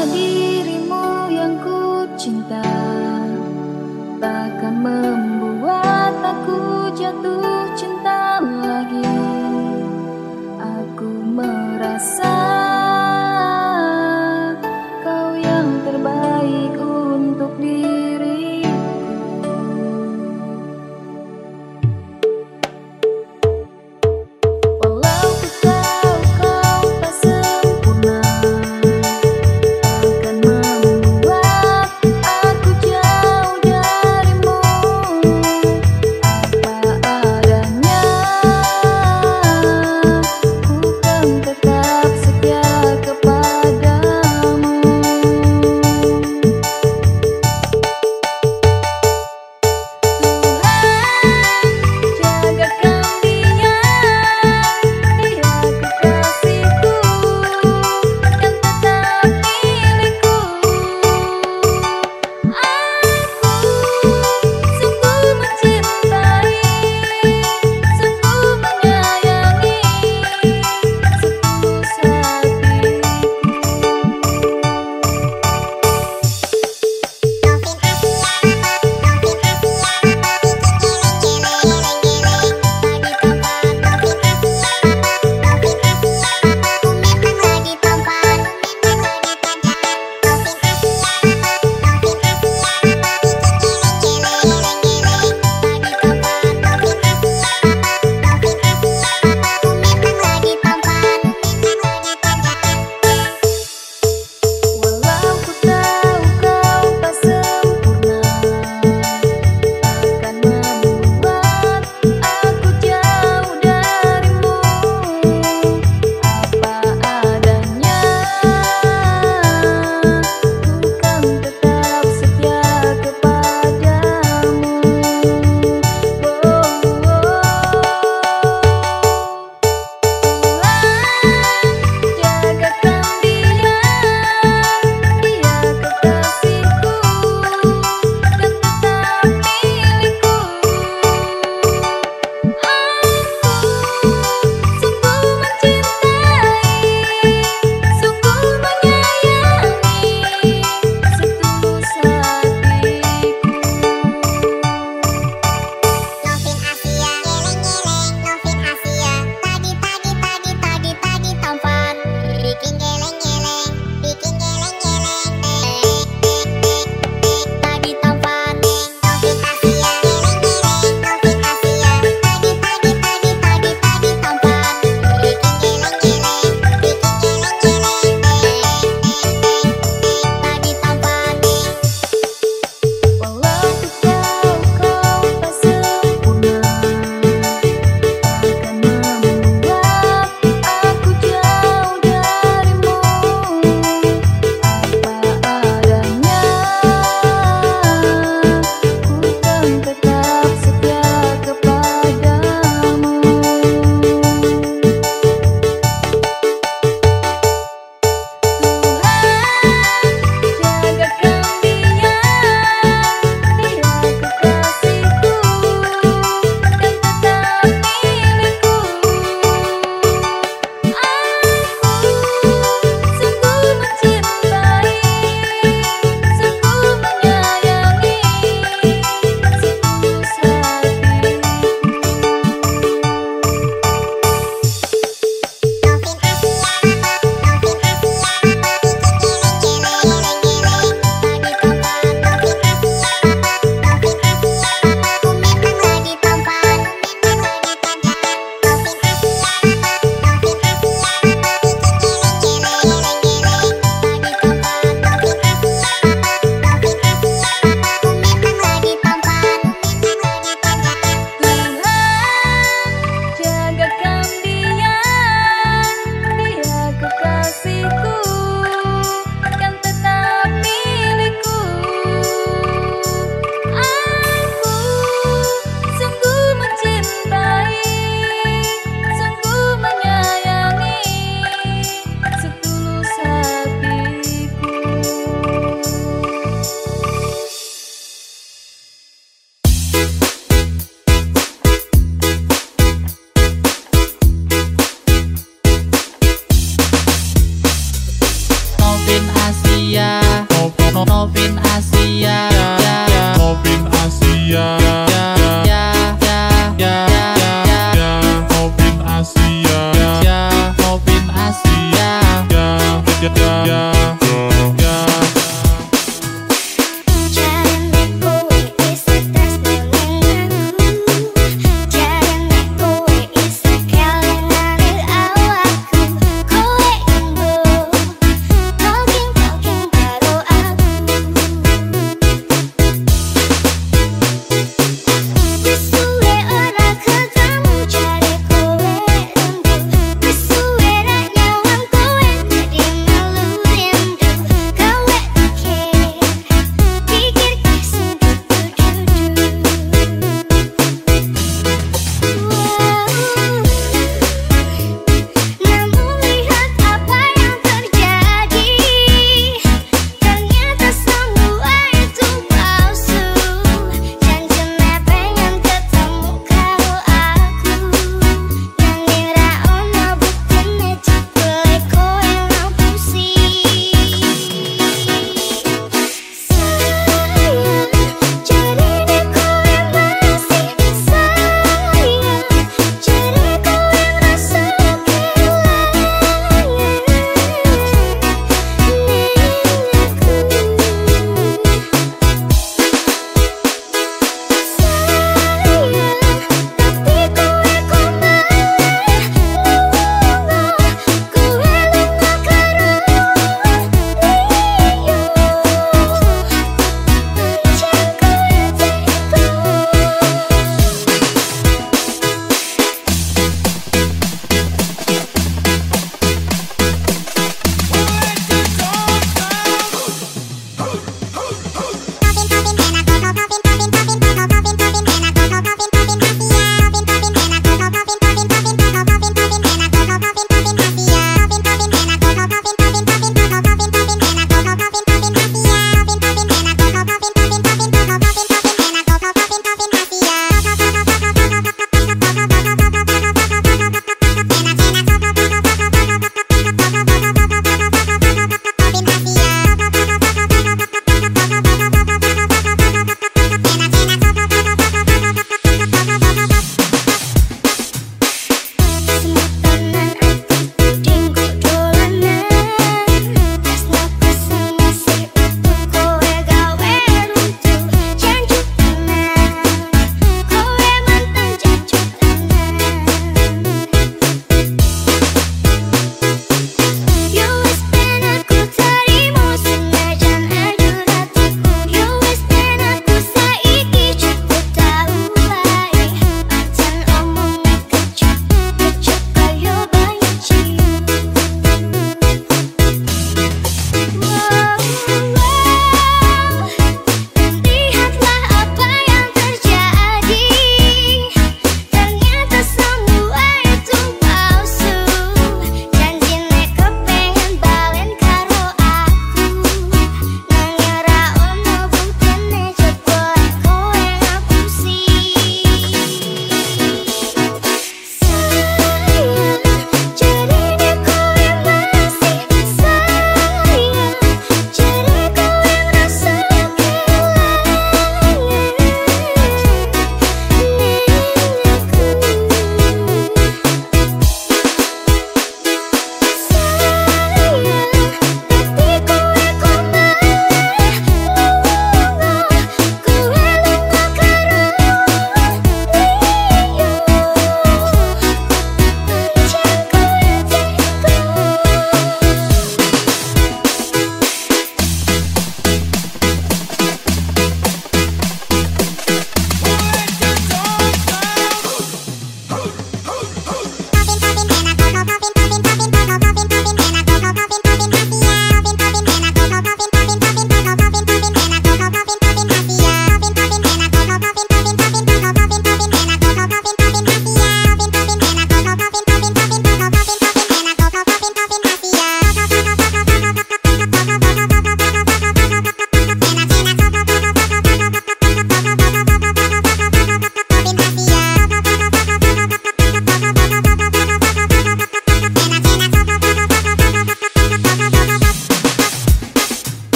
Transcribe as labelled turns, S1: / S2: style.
S1: Dirimu yang ku cinta. Bahkan membuat aku jatuh cinta lagi. Aku merasa